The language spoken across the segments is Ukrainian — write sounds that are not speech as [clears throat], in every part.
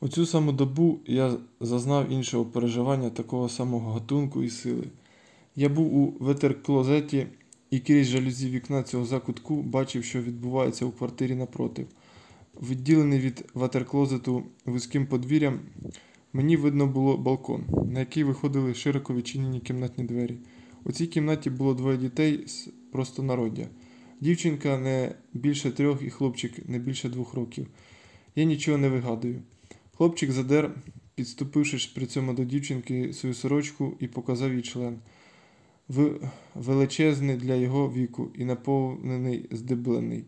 У цю саму добу я зазнав іншого переживання такого самого гатунку і сили. Я був у ветерклозеті і крізь жалюзі вікна цього закутку бачив, що відбувається у квартирі напротив. Відділений від ватерклозету вузьким подвір'ям, мені видно було балкон, на який виходили широко відчинені кімнатні двері. У цій кімнаті було двоє дітей з простонароддя. Дівчинка не більше трьох і хлопчик не більше двох років. Я нічого не вигадую. Хлопчик задер, підступивши при цьому до дівчинки свою сорочку і показав їй член. В- величезний для його віку і наповнений здеблений.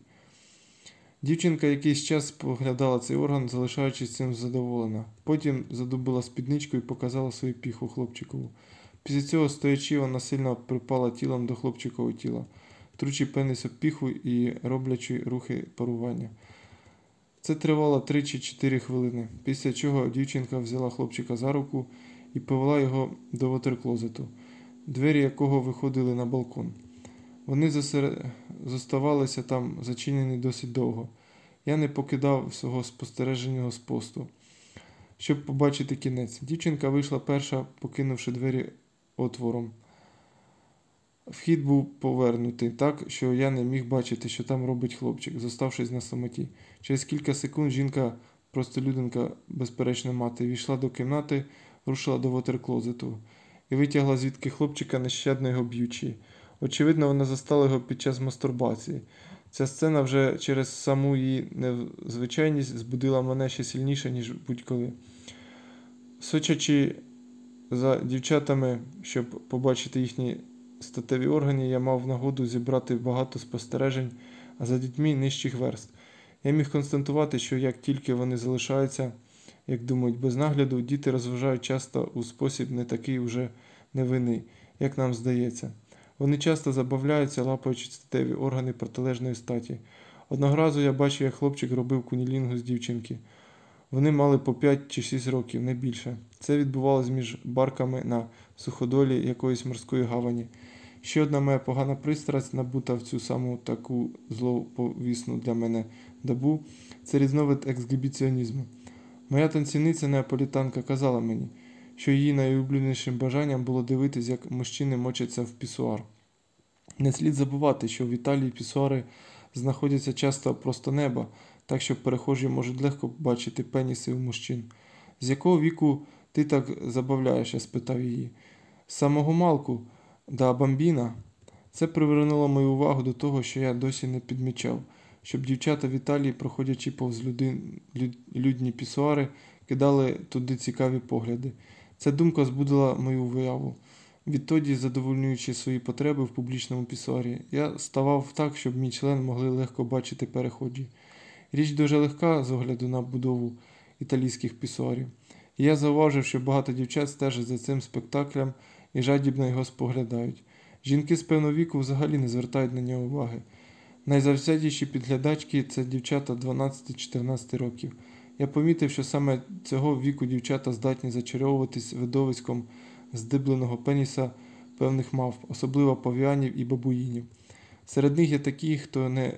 Дівчинка якийсь час споглядала цей орган, залишаючись цим задоволена. Потім задубила спідничку і показала свою піху хлопчикову. Після цього, стоячи, вона сильно припала тілом до хлопчикового тіла, тручи пеnis об піху і роблячи рухи парування. Це тривало 3 чи 4 хвилини, після чого дівчинка взяла хлопчика за руку і повела його до вотерклозету, двері якого виходили на балкон. Вони засер... зоставалися там зачинені досить довго. Я не покидав свого спостереженого з посту, щоб побачити кінець. Дівчинка вийшла перша, покинувши двері отвором. Вхід був повернутий так, що я не міг бачити, що там робить хлопчик, зоставшись на самоті. Через кілька секунд жінка, простолюдинка, безперечно мати, війшла до кімнати, рушила до вотерклозету і витягла звідки хлопчика, нещадно його б'ючи. Очевидно, вона застала його під час мастурбації. Ця сцена вже через саму її незвичайність збудила мене ще сильніше, ніж будь-коли. Сочачи за дівчатами, щоб побачити їхні статеві органи, я мав нагоду зібрати багато спостережень за дітьми нижчих верст. Я міг констатувати, що як тільки вони залишаються, як думають, без нагляду, діти розважають часто у спосіб не такий уже невинний, як нам здається. Вони часто забавляються, лапаючи статеві органи протилежної статі. Одного разу я бачив, як хлопчик робив кунілінгу з дівчинки. Вони мали по 5 чи 6 років, не більше. Це відбувалося між барками на суходолі якоїсь морської гавані. Ще одна моя погана пристрасть, набута в цю саму таку злоповісну для мене добу, це різновид ексгібіціонізму. Моя танцівниця неаполітанка казала мені, що її найулюбленішим бажанням було дивитись, як мужчини мочаться в пісуар. Не слід забувати, що в Італії пісуари знаходяться часто просто неба, так що перехожі можуть легко бачити пеніси у мужчин. З якого віку ти так забавляєшся? спитав її. З самого малку, да бамбіна. Це привернуло мою увагу до того, що я досі не підмічав, щоб дівчата в Італії, проходячи повз люди, люд, людні пісуари, кидали туди цікаві погляди. Ця думка збудила мою вияву. Відтоді, задовольнюючи свої потреби в публічному пісуарі, я ставав так, щоб мій член могли легко бачити переході. Річ дуже легка з огляду на будову італійських пісуарів. І я зауважив, що багато дівчат стежать за цим спектаклем і жадібно його споглядають. Жінки з певного віку взагалі не звертають на нього уваги. Найзавзятіші підглядачки це дівчата 12-14 років. Я помітив, що саме цього віку дівчата здатні зачаровуватись видовиськом здибленого пеніса певних мавп, особливо павіанів і бабуїнів. Серед них є такі, хто не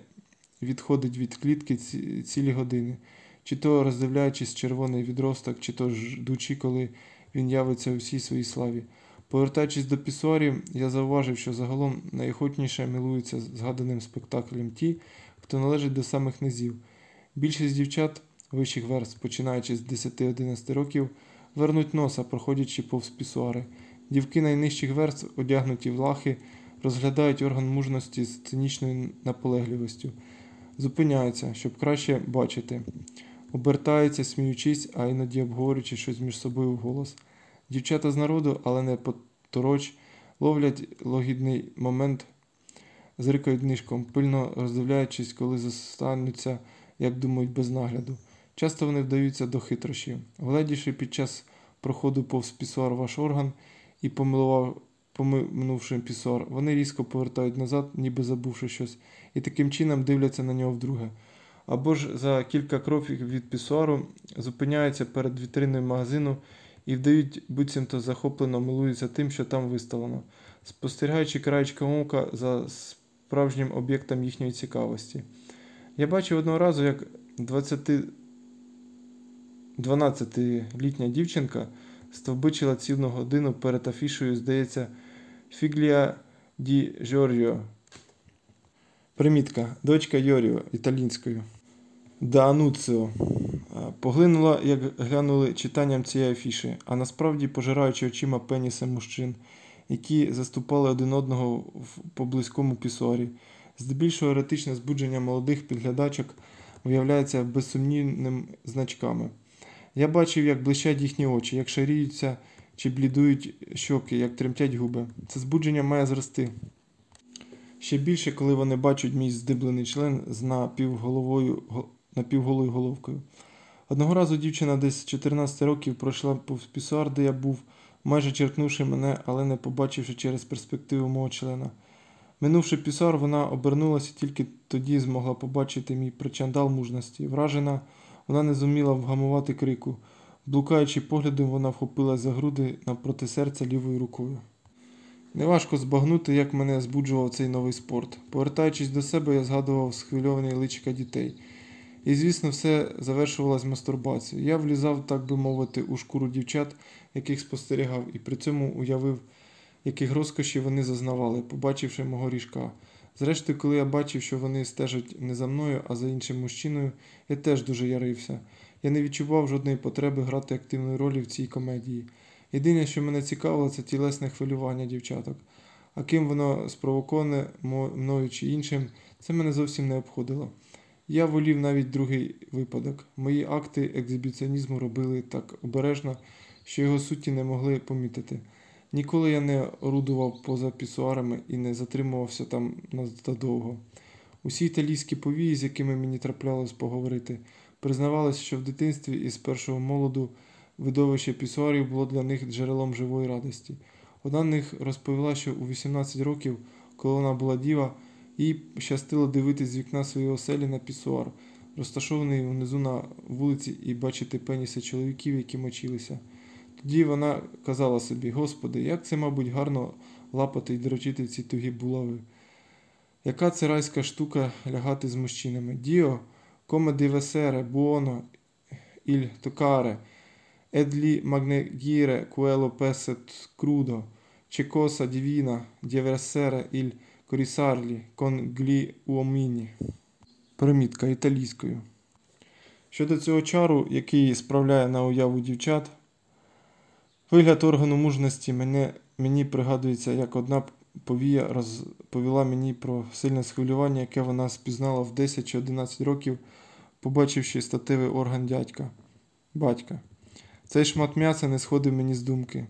відходить від клітки ці, цілі години, чи то роздивляючись червоний відросток, чи то ждучи, коли він явиться у всій своїй славі. Повертаючись до пісуарів, я зауважив, що загалом найохотніше милуються згаданим спектаклем ті, хто належить до самих низів. Більшість дівчат вищих верст, починаючи з 10-11 років, вернуть носа, проходячи повз пісуари. Дівки найнижчих верст, одягнуті в лахи, розглядають орган мужності з цинічною наполегливістю, зупиняються, щоб краще бачити, обертаються, сміючись, а іноді обговорюючи щось між собою вголос. Дівчата з народу, але не потороч, ловлять логідний момент, зрикають нишком, пильно роздивляючись, коли застануться, як думають, без нагляду. Часто вони вдаються до хитрощів. Гледівши під час проходу повз пісуар ваш орган і помилував, поминувши пісуар, вони різко повертають назад, ніби забувши щось, і таким чином дивляться на нього вдруге. Або ж за кілька кроків від пісуару зупиняються перед вітриною магазину і вдають, буцімто захоплено милуються тим, що там виставлено, спостерігаючи краєчком ока за справжнім об'єктом їхньої цікавості. Я бачив одного разу, як 20 12-літня дівчинка стовбичила цілу годину перед афішою, здається, Фіглія ді Жоріо. Примітка. Дочка Йоріо італійською. Да Ануціо. Е, Поглинула, як глянули читанням цієї афіші, а насправді пожираючи очима пеніси мужчин, які заступали один одного в поблизькому пісуарі. Здебільшого еретичне збудження молодих підглядачок виявляється безсумнівним значками. Я бачив, як блищать їхні очі, як шаріються чи блідують щоки, як тремтять губи. Це збудження має зрости. Ще більше, коли вони бачать мій здиблений член з напівголовою, напівголою головкою. Одного разу дівчина десь 14 років пройшла повз пісуар, де я був, майже черкнувши мене, але не побачивши через перспективу мого члена. Минувши пісуар, вона обернулася і тільки тоді змогла побачити мій причандал мужності. Вражена, вона не зуміла вгамувати крику. Блукаючи поглядом, вона вхопила за груди навпроти серця лівою рукою. Неважко збагнути, як мене збуджував цей новий спорт. Повертаючись до себе, я згадував схвильовані личика дітей. І, звісно, все завершувалось мастурбацією. Я влізав, так би мовити, у шкуру дівчат, яких спостерігав, і при цьому уявив, яких розкоші вони зазнавали, побачивши мого ріжка. Зрештою, коли я бачив, що вони стежать не за мною, а за іншим мужчиною, я теж дуже ярився. Я не відчував жодної потреби грати активної ролі в цій комедії. Єдине, що мене цікавило, це тілесне хвилювання дівчаток. А ким воно спровоковане мною чи іншим, це мене зовсім не обходило. Я волів навіть другий випадок. Мої акти екзибіціонізму робили так обережно, що його суті не могли помітити. Ніколи я не орудував поза пісуарами і не затримувався там надовго. Усі італійські повії, з якими мені траплялось поговорити, признавались, що в дитинстві із першого молоду видовище пісуарів було для них джерелом живої радості. Одна з них розповіла, що у 18 років, коли вона була діва, їй щастило дивитись з вікна своєї оселі на пісуар, розташований внизу на вулиці, і бачити пеніси чоловіків, які мочилися. Тоді вона казала собі: Господи, як це, мабуть, гарно лапати і дрочити ці тугі булави. Яка це райська штука лягати з мужчинами? Діо, il toccare, ed li magnegire quello pesset crudo, c'è cosa divina di essere il corissarli con gli uomini. Примітка італійською. Щодо цього чару, який справляє на уяву дівчат, вигляд органу мужності мене, мені пригадується, як одна повія розповіла мені про сильне схвилювання, яке вона спізнала в 10 чи 11 років, побачивши статевий орган дядька, батька. Цей шмат м'яса не сходив мені з думки.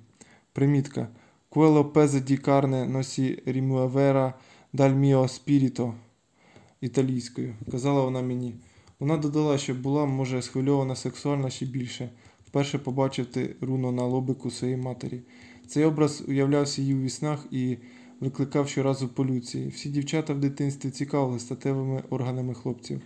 Примітка. Quello pezzo di carne non si rimuovera dal mio spirito італійською, казала вона мені. Вона додала, що була, може, схвильована сексуально ще більше, вперше побачити руно на лобику своєї матері. Цей образ уявлявся їй у віснах і викликав щоразу полюції. Всі дівчата в дитинстві цікавили статевими органами хлопців.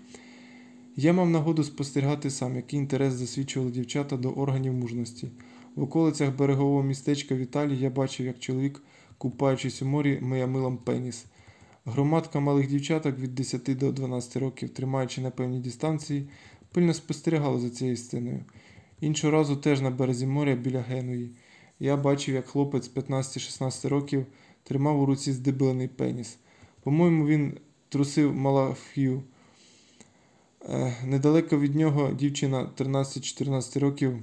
Я мав нагоду спостерігати сам, який інтерес засвідчували дівчата до органів мужності. В околицях берегового містечка в Італії я бачив, як чоловік, купаючись у морі, миє милом пеніс. Громадка малих дівчаток від 10 до 12 років, тримаючи на певній дистанції, пильно спостерігала за цією сценою. Іншого разу теж на березі моря біля Генуї. Я бачив, як хлопець 15-16 років тримав у руці здиблений пеніс. По-моєму, він трусив Малаф'ю. Е, Недалеко від нього дівчина 13-14 років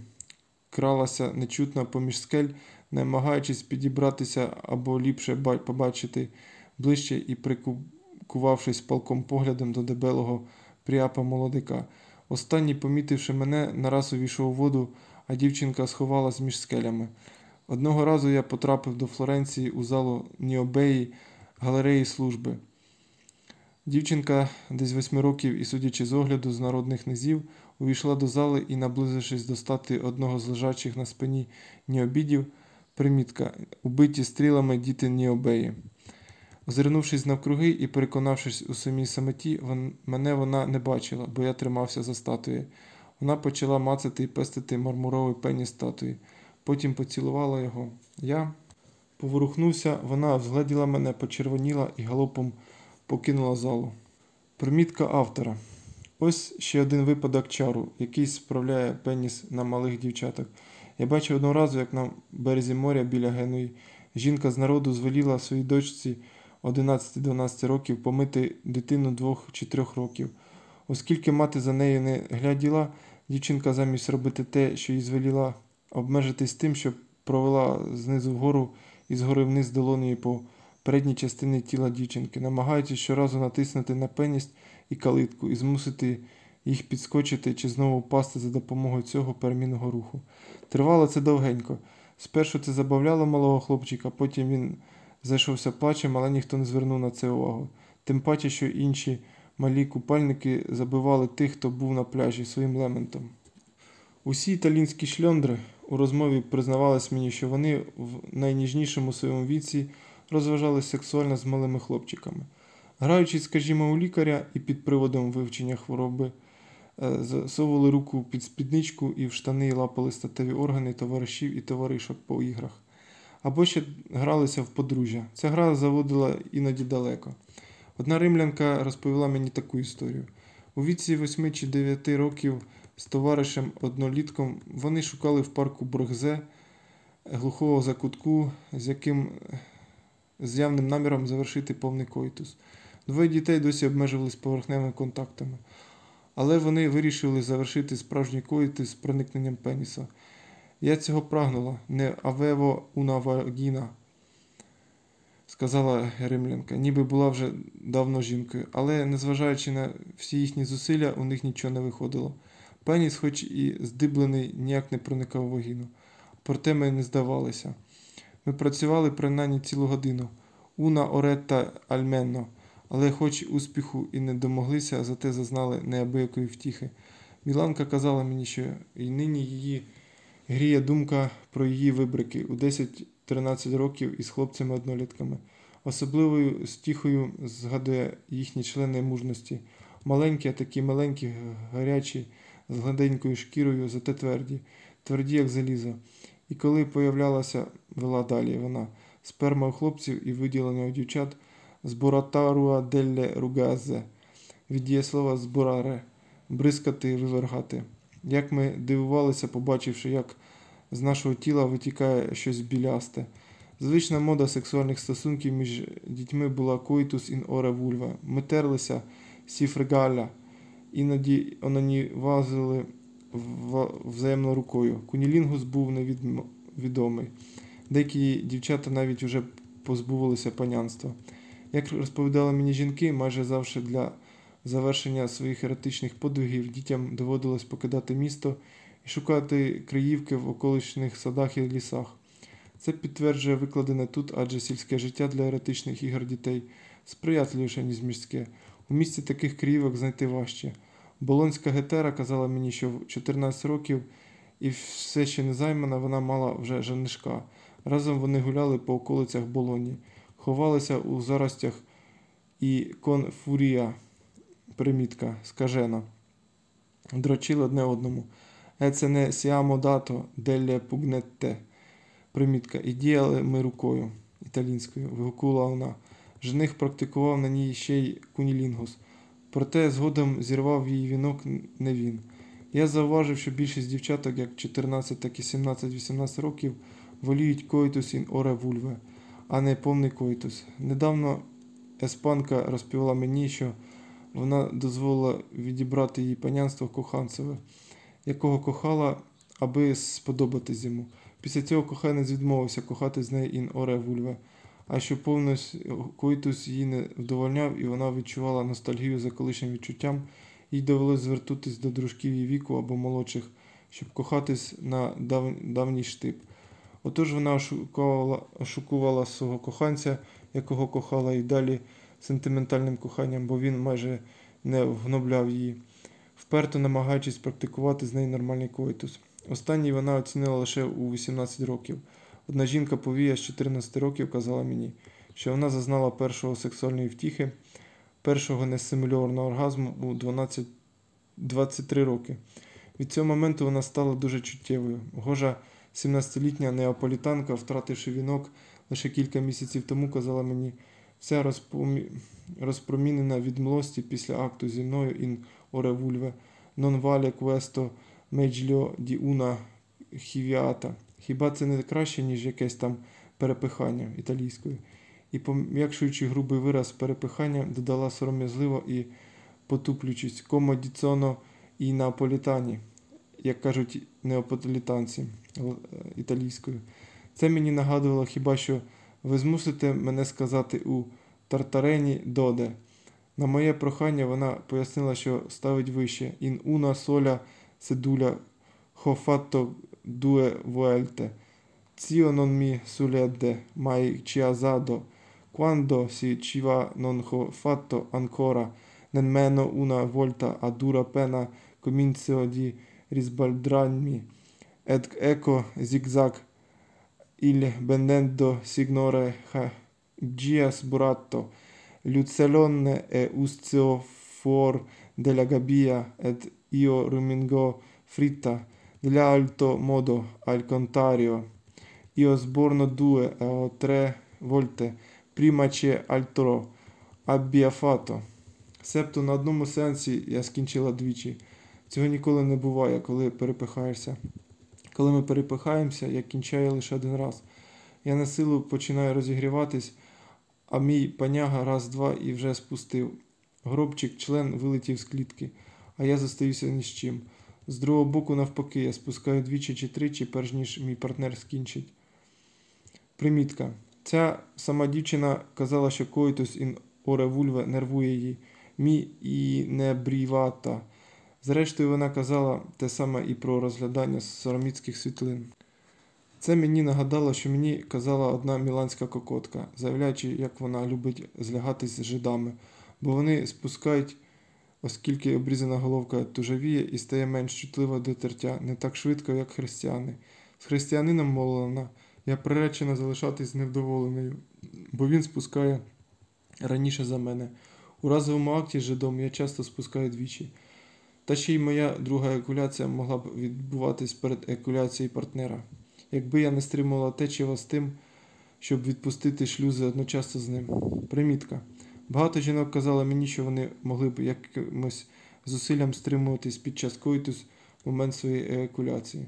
кралася нечутно поміж скель, намагаючись підібратися або ліпше побачити ближче і прикувавшись палком поглядом до дебелого пріапа молодика. Останній, помітивши мене, нараз увійшов у воду, а дівчинка сховалась між скелями. Одного разу я потрапив до Флоренції у залу Ніобеї галереї служби. Дівчинка десь восьми років і, судячи з огляду з народних низів, увійшла до зали і, наблизившись до стати одного з лежачих на спині Ніобідів, примітка убиті стрілами діти Ніобеї. Озирнувшись навкруги і переконавшись у самій самоті, вон, мене вона не бачила, бо я тримався за статуєю. Вона почала мацати і пестити мармуровий пеніс статуї. Потім поцілувала його. Я поворухнувся, вона взгледіла мене, почервоніла і галопом покинула залу. Примітка автора. Ось ще один випадок чару, який справляє пеніс на малих дівчаток. Я бачив одного разу, як на березі моря біля Генуї жінка з народу звеліла своїй дочці 11-12 років помити дитину двох чи трьох років. Оскільки мати за нею не гляділа, дівчинка замість робити те, що їй звеліла, обмежитись тим, що провела знизу вгору і згори вниз долонею по передній частині тіла дівчинки, намагаючись щоразу натиснути на пеніс і калитку і змусити їх підскочити чи знову впасти за допомогою цього перемінного руху. Тривало це довгенько. Спершу це забавляло малого хлопчика, потім він зайшовся плачем, але ніхто не звернув на це увагу. Тим паче, що інші малі купальники забивали тих, хто був на пляжі своїм лементом. Усі італійські шльондри у розмові признавались мені, що вони в найніжнішому своєму віці розважались сексуально з малими хлопчиками. Граючи, скажімо, у лікаря і під приводом вивчення хвороби, е, засовували руку під спідничку і в штани лапали статеві органи товаришів і товаришок по іграх. Або ще гралися в подружжя. Ця гра заводила іноді далеко. Одна римлянка розповіла мені таку історію. У віці 8 чи 9 років з товаришем однолітком вони шукали в парку Брогзе глухого закутку, з яким з явним наміром завершити повний коїтус. Двоє дітей досі обмежувались поверхневими контактами, але вони вирішили завершити справжній коїтус з проникненням пеніса. Я цього прагнула, не авево уна вагіна, сказала римлянка, ніби була вже давно жінкою, але, незважаючи на всі їхні зусилля, у них нічого не виходило. Пеніс, хоч і здиблений, ніяк не проникав вагіну. Проте ми не здавалися. Ми працювали принаймні цілу годину. Уна оретта альменно, але хоч успіху і не домоглися, зате зазнали неабиякої втіхи. Міланка казала мені, що і нині її гріє думка про її вибрики у 10-13 років із хлопцями-однолітками. Особливою стіхою згадує їхні члени мужності. Маленькі, а такі маленькі, гарячі, з гладенькою шкірою, зате тверді, тверді, як залізо. І коли появлялася, вела далі вона, сперма у хлопців і виділення у дівчат зборатаруа делле ругазе, від дієслова збораре, бризкати, вивергати. Як ми дивувалися, побачивши, як з нашого тіла витікає щось білясте. Звична мода сексуальних стосунків між дітьми була коїтус ін оре вульва. Ми терлися сіфрегаля, іноді онанівазили взаємно рукою. Кунілінгус був невідомий. Деякі дівчата навіть вже позбувалися панянства. Як розповідали мені жінки, майже завжди для завершення своїх еретичних подвигів дітям доводилось покидати місто і шукати криївки в околичних садах і лісах. Це підтверджує викладене тут, адже сільське життя для еретичних ігор дітей сприятливіше, ніж міське. У місті таких криївок знайти важче. Болонська гетера казала мені, що в 14 років і все ще не займана, вона мала вже женишка. Разом вони гуляли по околицях Болоні, ховалися у заростях і конфурія, примітка, скажена, дрочили одне одному. Еце не сіамо дато делле пугнетте, примітка, і діяли ми рукою італійською, вигукувала вона. Жених практикував на ній ще й кунілінгус. Проте згодом зірвав її вінок не він. Я зауважив, що більшість дівчаток, як 14, так і 17-18 років, воліють коїтус ін оре вульве, а не повний коїтус. Недавно еспанка розповіла мені, що вона дозволила відібрати їй панянство коханцеве, якого кохала, аби сподобатись йому. Після цього коханець відмовився кохати з нею ін оре вульве а що повністю коїтус її не вдовольняв, і вона відчувала ностальгію за колишнім відчуттям, їй довелось звертатись до дружків її віку або молодших, щоб кохатись на дав... давній штип. Отож вона ошукувала, ошукувала свого коханця, якого кохала і далі сентиментальним коханням, бо він майже не вгнобляв її, вперто намагаючись практикувати з нею нормальний коїтус. Останній вона оцінила лише у 18 років. Одна жінка повія з 14 років казала мені, що вона зазнала першого сексуальної втіхи, першого несимульованого оргазму у 12, 23 роки. Від цього моменту вона стала дуже чуттєвою. Гожа 17-літня неаполітанка, втративши вінок лише кілька місяців тому, казала мені, вся розпомі... розпромінена від млості після акту зі мною ін vulve, non vale questo meglio di хівіата. Хіба це не краще, ніж якесь там перепихання італійською? І пом'якшуючи грубий вираз перепихання, додала сором'язливо і потуплюючись комодіцоно і наполітані, як кажуть неаполітанці е, італійською. Це мені нагадувало хіба що ви змусите мене сказати у Тартарені Доде. На моє прохання вона пояснила, що ставить вище una sola sedula ho fatto due volte. Zio non mi sull'edde mai chiasato. Quando si ci va non ho fatto ancora nemmeno una volta a dura pena comincio di risbaldrarmi. Ed ecco zigzag il benedetto signore ha- Gia sburatto l'uccellone e ustio fuor della gabbia ed io rumingo fritta dell'alto modo al contrario io sborno due o tre volte prima che altro abbia fatto Себто на одному сеансі я скінчила двічі. Цього ніколи не буває, коли перепихаєшся. Коли ми перепихаємося, я кінчаю лише один раз. Я на силу починаю розігріватись, а мій паняга раз-два і вже спустив. Гробчик, член вилетів з клітки, а я зостаюся ні з чим. З другого боку, навпаки, я спускаю двічі чи тричі, перш ніж мій партнер скінчить. Примітка. Ця сама дівчина казала, що коїтус ін оре вульве нервує її. Мі і не брівата. Зрештою, вона казала те саме і про розглядання сороміцьких світлин. Це мені нагадало, що мені казала одна міланська кокотка, заявляючи, як вона любить злягатись з жидами, бо вони спускають, оскільки обрізана головка тужавіє і стає менш чутлива до тертя, не так швидко, як християни. З християнином мовлена, я приречена залишатись невдоволеною, бо він спускає раніше за мене. У разовому акті з жидом я часто спускаю двічі. Та ще й моя друга екуляція могла б відбуватись перед екуляцією партнера, якби я не стримувала течіва з тим, щоб відпустити шлюзи одночасно з ним. Примітка. Багато жінок казали мені, що вони могли б якимось зусиллям стримуватись під час коїтус в момент своєї еякуляції.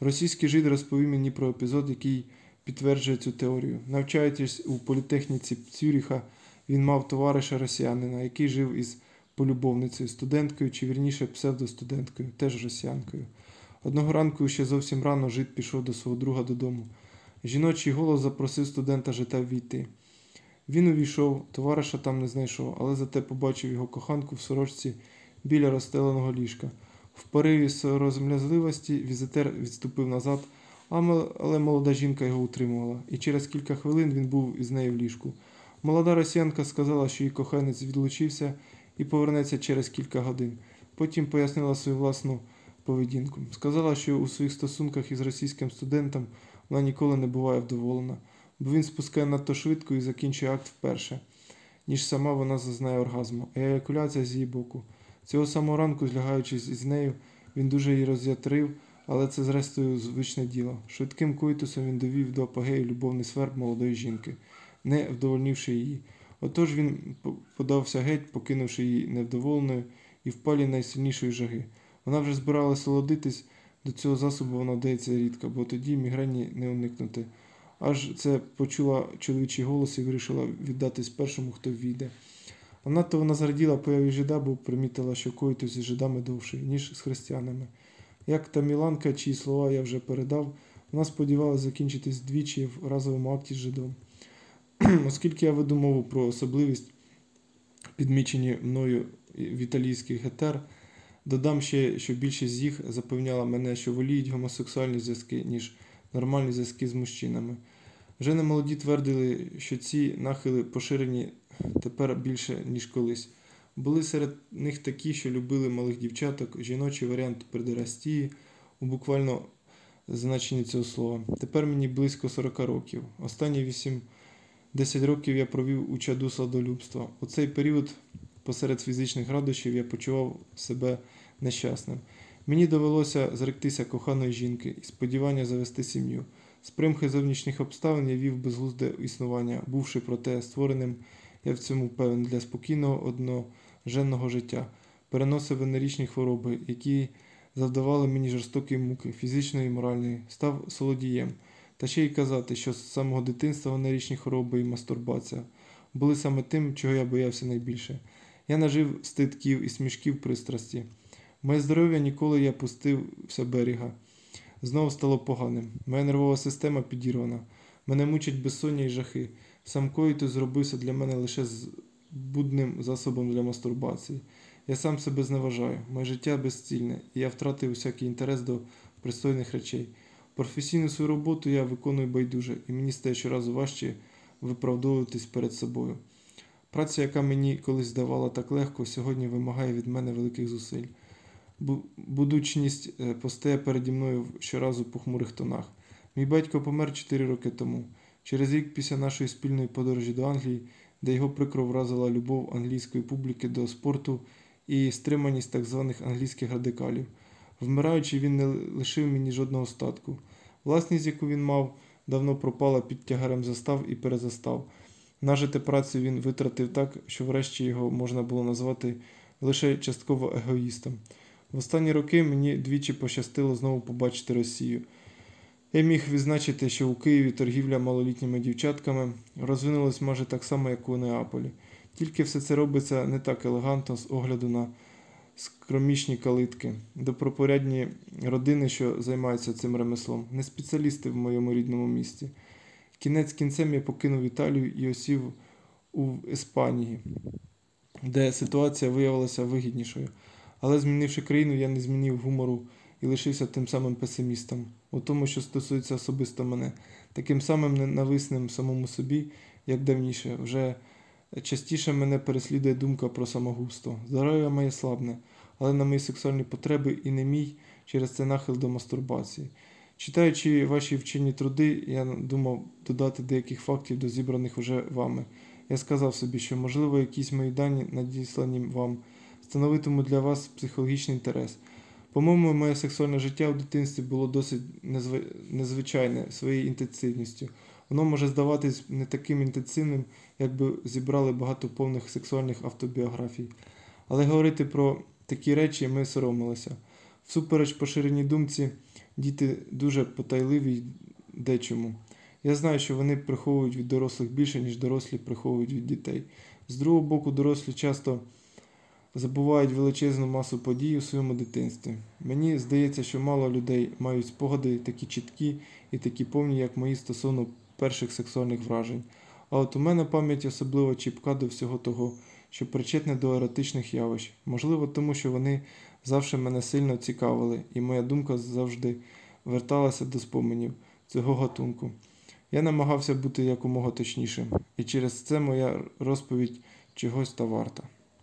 Російський жид розповів мені про епізод, який підтверджує цю теорію. Навчаючись у політехніці Цюріха, він мав товариша росіянина, який жив із полюбовницею, студенткою, чи вірніше псевдостуденткою, теж росіянкою. Одного ранку ще зовсім рано жид пішов до свого друга додому. Жіночий голос запросив студента жита війти. Він увійшов, товариша там не знайшов, але зате побачив його коханку в сорочці біля розстеленого ліжка. В пориві сором'язливості візитер відступив назад, але молода жінка його утримувала, і через кілька хвилин він був із нею в ліжку. Молода росіянка сказала, що її коханець відлучився і повернеться через кілька годин. Потім пояснила свою власну поведінку. Сказала, що у своїх стосунках із російським студентом вона ніколи не буває вдоволена, бо він спускає надто швидко і закінчує акт вперше, ніж сама вона зазнає оргазму, еякуляція з її боку. Цього самого ранку, злягаючись із нею, він дуже її роз'ятрив, але це зрештою звичне діло. Швидким коїтусом він довів до апогею любовний сверб молодої жінки, не вдовольнивши її. Отож він подався геть, покинувши її невдоволеною і в палі найсильнішої жаги. Вона вже збиралася солодитись, до цього засобу вона вдається рідко, бо тоді мігрені не уникнути. Аж це почула чоловічий голос і вирішила віддатись першому, хто війде. А надто вона зраділа появі жида, бо примітила, що коїтус зі жидами довший, ніж з християнами. Як та Міланка, чиї слова я вже передав, вона сподівалася закінчитись двічі в разовому акті з жидом. [clears throat] Оскільки я веду мову про особливість, підмічені мною в італійських гетер, додам ще, що більшість з їх запевняла мене, що воліють гомосексуальні зв'язки, ніж нормальні зв'язки з мужчинами. Вже немолоді твердили, що ці нахили поширені тепер більше, ніж колись. Були серед них такі, що любили малих дівчаток, жіночий варіант предерастії у буквально значенні цього слова. Тепер мені близько 40 років. Останні 8 10 років я провів у чаду сладолюбства. У цей період посеред фізичних радощів я почував себе нещасним. Мені довелося зректися коханої жінки і сподівання завести сім'ю. З примхи зовнішніх обставин я вів безглузде існування, бувши проте створеним, я в цьому певен для спокійного одноженного життя. переносив венерічні хвороби, які завдавали мені жорстокі муки, фізичної і моральної, став солодієм. Та ще й казати, що з самого дитинства венерічні хвороби і мастурбація були саме тим, чого я боявся найбільше. Я нажив ститків і смішків пристрасті. Моє здоров'я ніколи я пустився берега. Знову стало поганим. Моя нервова система підірвана. Мене мучать безсоння і жахи. Сам коїтус зробився для мене лише з будним засобом для мастурбації. Я сам себе зневажаю, моє життя безцільне, і я втратив усякий інтерес до пристойних речей. Професійну свою роботу я виконую байдуже, і мені стає щоразу важче виправдовуватись перед собою. Праця, яка мені колись здавала так легко, сьогодні вимагає від мене великих зусиль. Будучність е, постає переді мною щоразу по хмурих тонах. Мій батько помер 4 роки тому. Через рік після нашої спільної подорожі до Англії, де його прикро вразила любов англійської публіки до спорту і стриманість так званих англійських радикалів. Вмираючи, він не лишив мені жодного статку. Власність, яку він мав, давно пропала під тягарем застав і перезастав. Нажите працю він витратив так, що врешті його можна було назвати лише частково егоїстом. В останні роки мені двічі пощастило знову побачити Росію. Я міг відзначити, що у Києві торгівля малолітніми дівчатками розвинулась майже так само, як у Неаполі. Тільки все це робиться не так елегантно з огляду на скромішні калитки, добропорядні родини, що займаються цим ремеслом, не спеціалісти в моєму рідному місті. Кінець кінцем я покинув Італію і осів у Іспанії, де ситуація виявилася вигіднішою. Але змінивши країну, я не змінив гумору і лишився тим самим песимістом у тому, що стосується особисто мене, таким самим ненависним самому собі, як давніше. Вже частіше мене переслідує думка про самогубство. Здоров'я моє слабне, але на мої сексуальні потреби і не мій через це нахил до мастурбації. Читаючи ваші вчені труди, я думав додати деяких фактів до зібраних уже вами. Я сказав собі, що, можливо, якісь мої дані, надіслані вам, становитимуть для вас психологічний інтерес. По-моєму, моє сексуальне життя в дитинстві було досить незви... незвичайне своєю інтенсивністю. Воно може здаватись не таким інтенсивним, якби зібрали багато повних сексуальних автобіографій. Але говорити про такі речі ми соромилися. Всупереч поширеній думці, діти дуже потайливі й дечому. Я знаю, що вони приховують від дорослих більше, ніж дорослі приховують від дітей. З другого боку, дорослі часто забувають величезну масу подій у своєму дитинстві. Мені здається, що мало людей мають спогади такі чіткі і такі повні, як мої стосовно перших сексуальних вражень. А от у мене пам'ять особливо чіпка до всього того, що причетне до еротичних явищ. Можливо, тому що вони завжди мене сильно цікавили, і моя думка завжди верталася до споменів цього гатунку. Я намагався бути якомога точнішим, і через це моя розповідь чогось та варта.